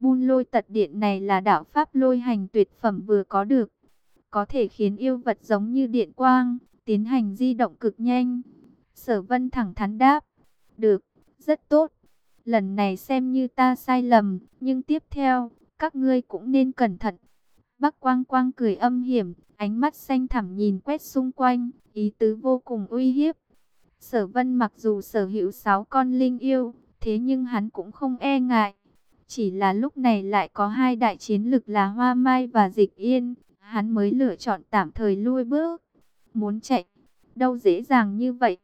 Bun lôi tật điện này là đạo pháp lôi hành tuyệt phẩm vừa có được, có thể khiến yêu vật giống như điện quang, tiến hành di động cực nhanh, Sở vân thẳng thắn đáp. Được, rất tốt. Lần này xem như ta sai lầm, nhưng tiếp theo, các ngươi cũng nên cẩn thận. Bắc Quang Quang cười âm hiểm, ánh mắt xanh thẳm nhìn quét xung quanh, ý tứ vô cùng uy hiếp. Sở vân mặc dù sở hữu sáu con linh yêu, thế nhưng hắn cũng không e ngại. Chỉ là lúc này lại có hai đại chiến lực là Hoa Mai và Dịch Yên, hắn mới lựa chọn tạm thời lui bước. Muốn chạy, đâu dễ dàng như vậy.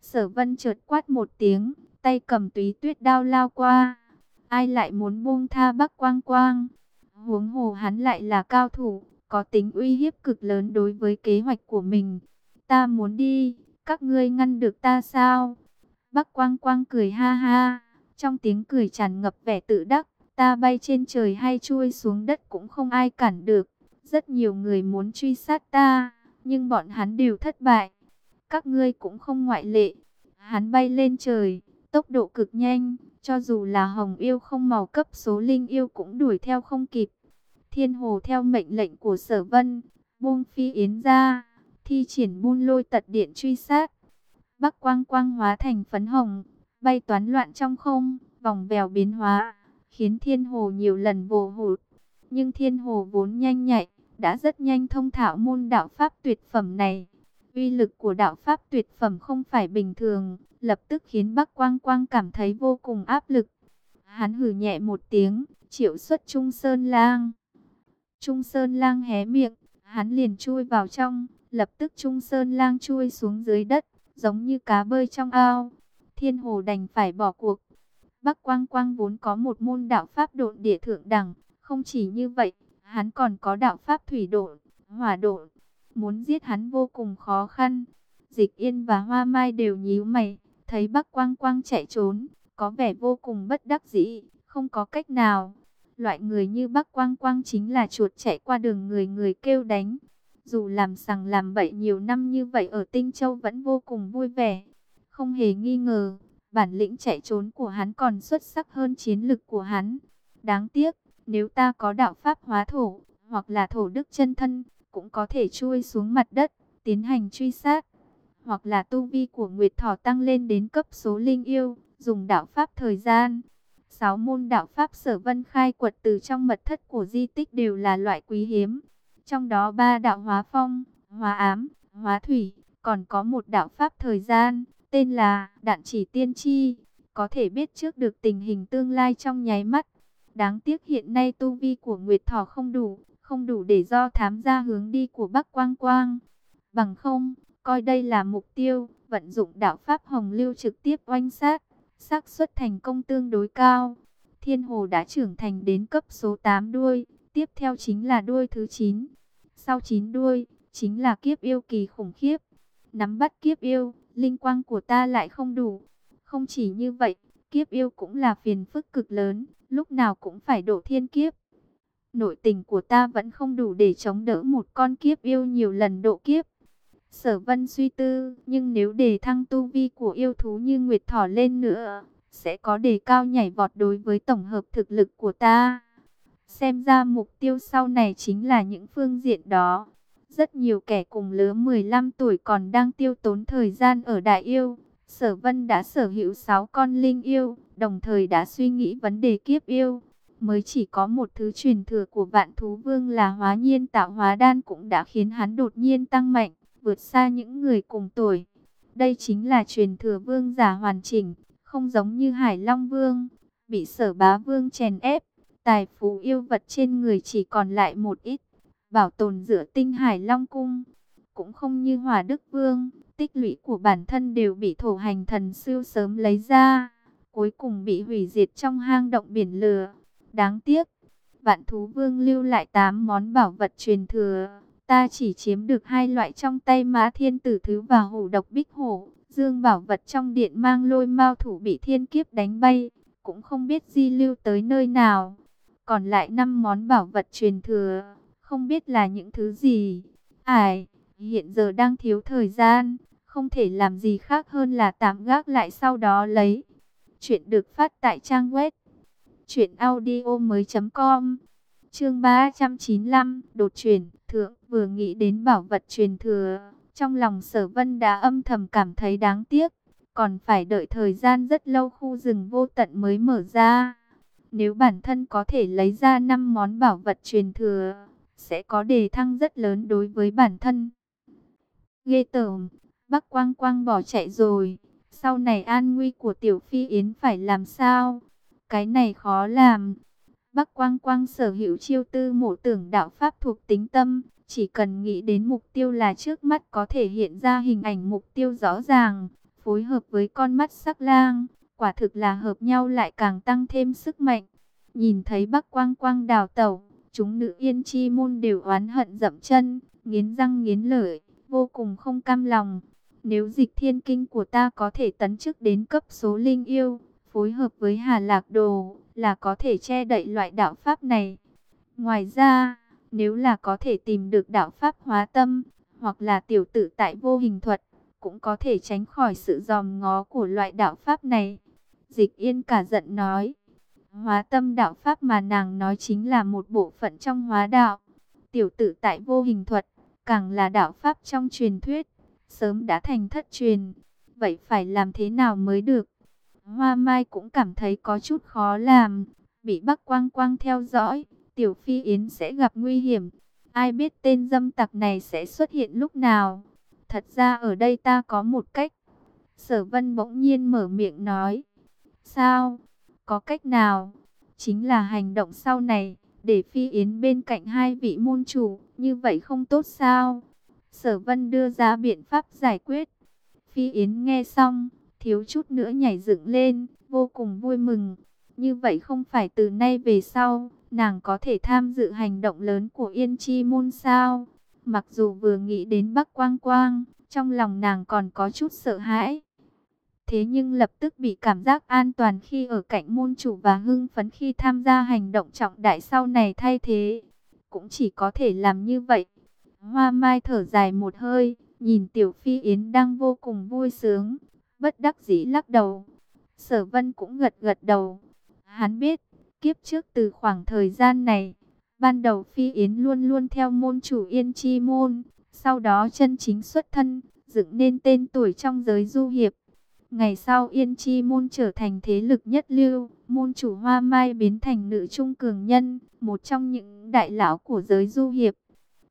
Sở vân chợt quát một tiếng, tay cầm túy tuyết đao lao qua. Ai lại muốn buông tha bắc quang quang. Huống hồ hắn lại là cao thủ, có tính uy hiếp cực lớn đối với kế hoạch của mình. Ta muốn đi, các ngươi ngăn được ta sao? Bắc quang quang cười ha ha, trong tiếng cười tràn ngập vẻ tự đắc. Ta bay trên trời hay chui xuống đất cũng không ai cản được. Rất nhiều người muốn truy sát ta, nhưng bọn hắn đều thất bại các ngươi cũng không ngoại lệ. Hắn bay lên trời, tốc độ cực nhanh, cho dù là hồng yêu không màu cấp số linh yêu cũng đuổi theo không kịp. Thiên hồ theo mệnh lệnh của sở vân, buông phi yến ra, thi triển buôn lôi tật điện truy sát. Bắc quang quang hóa thành phấn hồng, bay toán loạn trong không, vòng vèo biến hóa, khiến thiên hồ nhiều lần vồ hụt. Nhưng thiên hồ vốn nhanh nhạy, đã rất nhanh thông thạo môn đạo pháp tuyệt phẩm này. Uy lực của đạo pháp tuyệt phẩm không phải bình thường, lập tức khiến Bắc Quang Quang cảm thấy vô cùng áp lực. Hắn hừ nhẹ một tiếng, triệu xuất Trung Sơn Lang. Trung Sơn Lang hé miệng, hắn liền chui vào trong, lập tức Trung Sơn Lang chui xuống dưới đất, giống như cá bơi trong ao. Thiên Hồ đành phải bỏ cuộc. Bắc Quang Quang vốn có một môn đạo pháp độn địa thượng đẳng, không chỉ như vậy, hắn còn có đạo pháp thủy độn, hỏa độn. Muốn giết hắn vô cùng khó khăn. Dịch Yên và Hoa Mai đều nhíu mày, thấy Bắc Quang Quang chạy trốn, có vẻ vô cùng bất đắc dĩ, không có cách nào. Loại người như Bắc Quang Quang chính là chuột chạy qua đường người người kêu đánh. Dù làm sằng làm bậy nhiều năm như vậy ở Tinh Châu vẫn vô cùng vui vẻ. Không hề nghi ngờ, bản lĩnh chạy trốn của hắn còn xuất sắc hơn chiến lực của hắn. Đáng tiếc, nếu ta có đạo pháp hóa thổ, hoặc là thổ đức chân thân, cũng có thể chui xuống mặt đất, tiến hành truy sát. Hoặc là tu vi của Nguyệt Thỏ tăng lên đến cấp số linh yêu, dùng đạo pháp thời gian. Sáu môn đạo pháp sở vân khai quật từ trong mật thất của di tích đều là loại quý hiếm. Trong đó ba đạo hóa phong, hóa ám, hóa thủy, còn có một đạo pháp thời gian, tên là đạn chỉ tiên tri, có thể biết trước được tình hình tương lai trong nháy mắt. Đáng tiếc hiện nay tu vi của Nguyệt Thỏ không đủ, không đủ để do thám ra hướng đi của Bắc Quang Quang. Bằng không, coi đây là mục tiêu, vận dụng đạo pháp hồng lưu trực tiếp oanh sát, xác suất thành công tương đối cao. Thiên Hồ đã trưởng thành đến cấp số 8 đuôi, tiếp theo chính là đuôi thứ 9. Sau 9 đuôi, chính là kiếp yêu kỳ khủng khiếp. Nắm bắt kiếp yêu, linh quang của ta lại không đủ. Không chỉ như vậy, kiếp yêu cũng là phiền phức cực lớn, lúc nào cũng phải độ thiên kiếp. Nội tình của ta vẫn không đủ để chống đỡ một con kiếp yêu nhiều lần độ kiếp. Sở vân suy tư, nhưng nếu đề thăng tu vi của yêu thú như Nguyệt Thỏ lên nữa, sẽ có đề cao nhảy vọt đối với tổng hợp thực lực của ta. Xem ra mục tiêu sau này chính là những phương diện đó. Rất nhiều kẻ cùng lứa 15 tuổi còn đang tiêu tốn thời gian ở Đại Yêu. Sở Vân đã sở hữu 6 con linh yêu, đồng thời đã suy nghĩ vấn đề kiếp yêu. Mới chỉ có một thứ truyền thừa của vạn thú vương là hóa nhiên tạo hóa đan cũng đã khiến hắn đột nhiên tăng mạnh, vượt xa những người cùng tuổi. Đây chính là truyền thừa vương giả hoàn chỉnh, không giống như Hải Long Vương, bị sở bá vương chèn ép. Tài phú yêu vật trên người chỉ còn lại một ít, bảo tồn giữa tinh Hải Long Cung. Cũng không như hòa Đức Vương, tích lũy của bản thân đều bị thổ hành thần siêu sớm lấy ra, cuối cùng bị hủy diệt trong hang động biển lửa. Đáng tiếc, vạn thú vương lưu lại 8 món bảo vật truyền thừa. Ta chỉ chiếm được hai loại trong tay mã thiên tử thứ và hổ độc bích hổ. Dương bảo vật trong điện mang lôi mao thủ bị thiên kiếp đánh bay. Cũng không biết di lưu tới nơi nào. Còn lại 5 món bảo vật truyền thừa. Không biết là những thứ gì. Ải, hiện giờ đang thiếu thời gian. Không thể làm gì khác hơn là tạm gác lại sau đó lấy. Chuyện được phát tại trang web chuyệnaudio mới.com Chương 395 Đột truyền Thượng vừa nghĩ đến bảo vật truyền thừa Trong lòng sở vân đã âm thầm cảm thấy đáng tiếc Còn phải đợi thời gian rất lâu khu rừng vô tận mới mở ra nếu bản thân có thể lấy ra 5 món bảo vật truyền thừa Sẽ có đề thăng rất lớn đối với bản thân. Ghê tởm Bắc Quang Quang bỏ chạy rồi. Sau này an nguy của Tiểu Phi Yến phải làm sao? Cái này khó làm. Bắc Quang Quang sở hữu chiêu tư mộ tưởng đạo pháp thuộc tính tâm, chỉ cần nghĩ đến mục tiêu là trước mắt có thể hiện ra hình ảnh mục tiêu rõ ràng, phối hợp với con mắt sắc lang, quả thực là hợp nhau lại càng tăng thêm sức mạnh. Nhìn thấy Bắc Quang Quang đào tẩu, chúng nữ yên chi môn đều oán hận dậm chân, nghiến răng nghiến lợi, vô cùng không cam lòng. Nếu dịch thiên kinh của ta có thể tấn chức đến cấp số linh yêu, phối hợp với Hà Lạc Đồ là có thể che đậy loại đạo pháp này. Ngoài ra, nếu là có thể tìm được đạo pháp hóa tâm, hoặc là tiểu tự tại vô hình thuật, cũng có thể tránh khỏi sự dòm ngó của loại đạo pháp này. Dịch Yên cả giận nói, hóa tâm đạo pháp mà nàng nói chính là một bộ phận trong hóa đạo. Tiểu tử tại vô hình thuật, càng là đạo pháp trong truyền thuyết, sớm đã thành thất truyền. Vậy phải làm thế nào mới được? Hoa Mai cũng cảm thấy có chút khó làm, bị Bắc Quang Quang theo dõi, Tiểu Phi Yến sẽ gặp nguy hiểm. ai biết tên dâm tặc này sẽ xuất hiện lúc nào. Thật ra ở đây ta có một cách. Sở vân bỗng nhiên mở miệng nói. Sao? Có cách nào? Chính là hành động sau này, để phi yến bên cạnh hai vị môn chủ, như vậy không tốt sao? Sở vân đưa ra biện pháp giải quyết. Phi yến nghe xong, thiếu chút nữa nhảy dựng lên, vô cùng vui mừng. Như vậy không phải từ nay về sau, nàng có thể tham dự hành động lớn của Yên Chi Môn sao? Mặc dù vừa nghĩ đến Bắc Quang Quang, trong lòng nàng còn có chút sợ hãi. Thế nhưng lập tức bị cảm giác an toàn khi ở cạnh môn chủ và hưng phấn khi tham gia hành động trọng đại sau này thay thế. Cũng chỉ có thể làm như vậy. Hoa Mai thở dài một hơi, nhìn Tiểu Phi Yến đang vô cùng vui sướng, bất đắc dĩ lắc đầu. Sở Vân cũng gật gật đầu. Hắn biết, kiếp trước từ khoảng thời gian này, ban đầu Phi Yến luôn luôn theo môn chủ Yên Chi môn, sau đó chân chính xuất thân, dựng nên tên tuổi trong giới du hiệp. Ngày sau Yên Chi môn trở thành thế lực nhất lưu, môn chủ Hoa Mai biến thành nữ trung cường nhân, một trong những đại lão của giới du hiệp.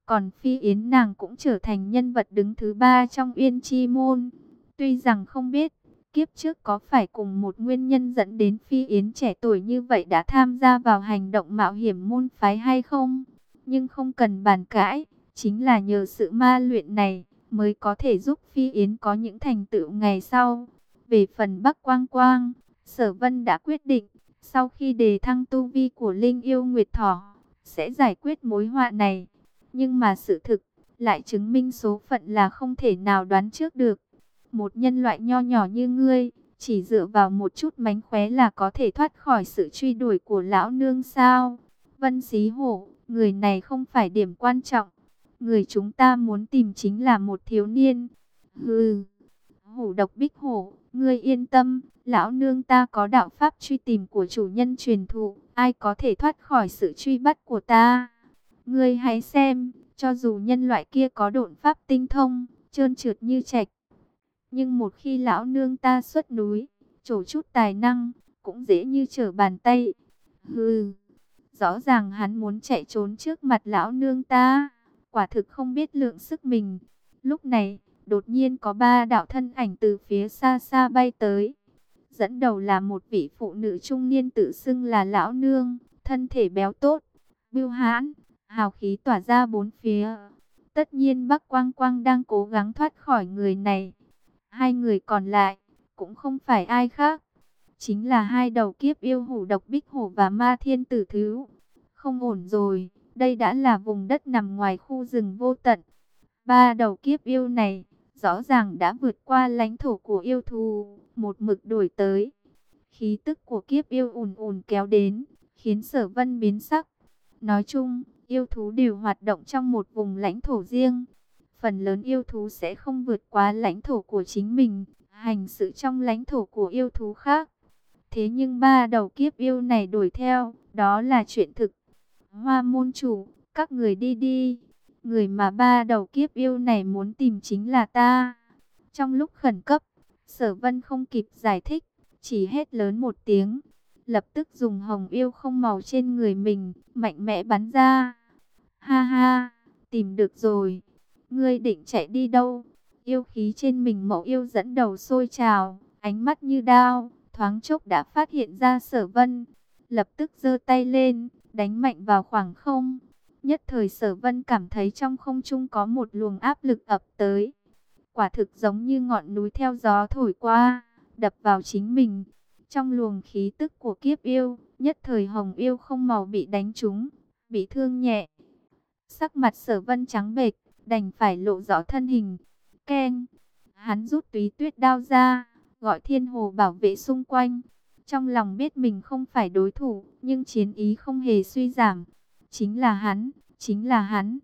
Còn Phi Yến nàng cũng trở thành nhân vật đứng thứ ba trong Yên Chi môn. Tuy rằng không biết, kiếp trước có phải cùng một nguyên nhân dẫn đến Phi Yến trẻ tuổi như vậy đã tham gia vào hành động mạo hiểm môn phái hay không? Nhưng không cần bàn cãi, chính là nhờ sự ma luyện này mới có thể giúp Phi Yến có những thành tựu ngày sau. Về phần Bắc Quang Quang, Sở Vân đã quyết định, sau khi đề thăng tu vi của Linh Yêu Nguyệt Thỏ, sẽ giải quyết mối họa này. Nhưng mà sự thực lại chứng minh số phận là không thể nào đoán trước được. Một nhân loại nho nhỏ như ngươi, chỉ dựa vào một chút mánh khóe là có thể thoát khỏi sự truy đuổi của lão nương sao? Vân Xí Hổ, người này không phải điểm quan trọng. Người chúng ta muốn tìm chính là một thiếu niên. Hừ, hổ độc bích hổ, ngươi yên tâm, lão nương ta có đạo pháp truy tìm của chủ nhân truyền thụ, ai có thể thoát khỏi sự truy bắt của ta. Ngươi hãy xem, cho dù nhân loại kia có độn pháp tinh thông, trơn trượt như trạch, nhưng một khi lão nương ta xuất núi, trổ chút tài năng, cũng dễ như trở bàn tay. Hừ, rõ ràng hắn muốn chạy trốn trước mặt lão nương ta, quả thực không biết lượng sức mình. Lúc này, đột nhiên có ba đạo thân ảnh từ phía xa xa bay tới. Dẫn đầu là một vị phụ nữ trung niên tự xưng là lão nương, thân thể béo tốt, bưu hãn, hào khí tỏa ra bốn phía. Tất nhiên Bắc Quang Quang đang cố gắng thoát khỏi người này. Hai người còn lại, cũng không phải ai khác. Chính là hai đầu kiếp yêu hủ độc bích hổ và ma thiên tử thứ. Không ổn rồi, đây đã là vùng đất nằm ngoài khu rừng vô tận. Ba đầu kiếp yêu này, rõ ràng đã vượt qua lãnh thổ của yêu thù, một mực đổi tới. Khí tức của kiếp yêu ùn ùn kéo đến, khiến sở vân biến sắc. Nói chung, yêu thú đều hoạt động trong một vùng lãnh thổ riêng phần lớn yêu thú sẽ không vượt qua lãnh thổ của chính mình, hành sự trong lãnh thổ của yêu thú khác. Thế nhưng ba đầu kiếp yêu này đuổi theo, đó là chuyện thực. Hoa môn chủ, các người đi đi. Người mà ba đầu kiếp yêu này muốn tìm chính là ta. Trong lúc khẩn cấp, sở vân không kịp giải thích, chỉ hét lớn một tiếng. Lập tức dùng hồng yêu không màu trên người mình, mạnh mẽ bắn ra. Ha ha, tìm được rồi. Ngươi định chạy đi đâu? Yêu khí trên mình mẫu yêu dẫn đầu sôi trào, ánh mắt như đao, thoáng chốc đã phát hiện ra sở vân. Lập tức giơ tay lên, đánh mạnh vào khoảng không. Nhất thời sở vân cảm thấy trong không trung có một luồng áp lực ập tới. Quả thực giống như ngọn núi theo gió thổi qua, đập vào chính mình. Trong luồng khí tức của kiếp yêu, nhất thời hồng yêu không màu bị đánh trúng, bị thương nhẹ. Sắc mặt sở vân trắng bệch, đành phải lộ rõ thân hình. Ken, hắn rút túy tuyết đao ra, gọi thiên hồ bảo vệ xung quanh. Trong lòng biết mình không phải đối thủ, nhưng chiến ý không hề suy giảm. Chính là hắn, chính là hắn.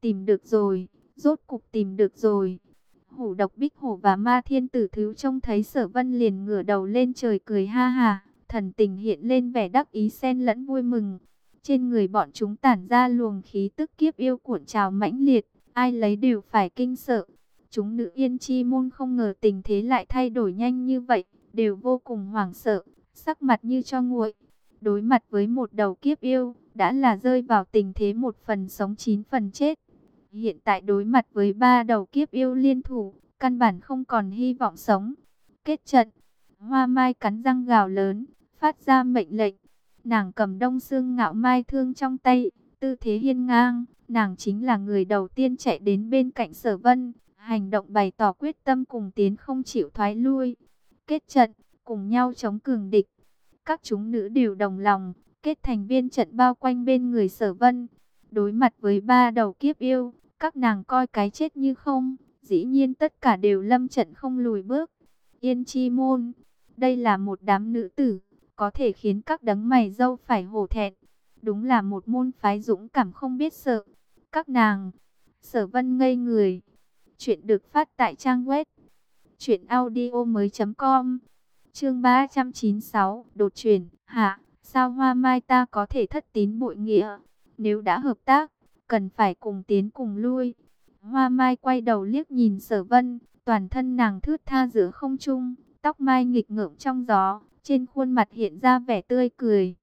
Tìm được rồi, rốt cục tìm được rồi. Hổ độc bích hổ và ma thiên tử thứ trông thấy sở vân liền ngửa đầu lên trời cười ha ha. Thần tình hiện lên vẻ đắc ý xen lẫn vui mừng. Trên người bọn chúng tản ra luồng khí tức kiếp yêu cuộn trào mãnh liệt ai lấy đều phải kinh sợ. Chúng nữ yên chi môn không ngờ tình thế lại thay đổi nhanh như vậy, đều vô cùng hoảng sợ, sắc mặt như cho nguội. Đối mặt với một đầu kiếp yêu, đã là rơi vào tình thế một phần sống chín phần chết. Hiện tại đối mặt với ba đầu kiếp yêu liên thủ, căn bản không còn hy vọng sống. Kết trận, hoa mai cắn răng gào lớn, phát ra mệnh lệnh. Nàng cầm đông xương ngạo mai thương trong tay, tư thế hiên ngang. Nàng chính là người đầu tiên chạy đến bên cạnh sở vân, hành động bày tỏ quyết tâm cùng tiến không chịu thoái lui. Kết trận, cùng nhau chống cường địch. Các chúng nữ đều đồng lòng, kết thành viên trận bao quanh bên người sở vân. Đối mặt với ba đầu kiếp yêu, các nàng coi cái chết như không, dĩ nhiên tất cả đều lâm trận không lùi bước. Yên chi môn, đây là một đám nữ tử, có thể khiến các đấng mày dâu phải hổ thẹn. Đúng là một môn phái dũng cảm không biết sợ. Các nàng, sở vân ngây người. Chuyện được phát tại trang web chuyện audio mới.com Chương 396 Đột chuyển Hạ, sao hoa mai ta có thể thất tín bội nghĩa? Nếu đã hợp tác, cần phải cùng tiến cùng lui. Hoa mai quay đầu liếc nhìn sở vân Toàn thân nàng thướt tha giữa không trung Tóc mai nghịch ngợm trong gió Trên khuôn mặt hiện ra vẻ tươi cười.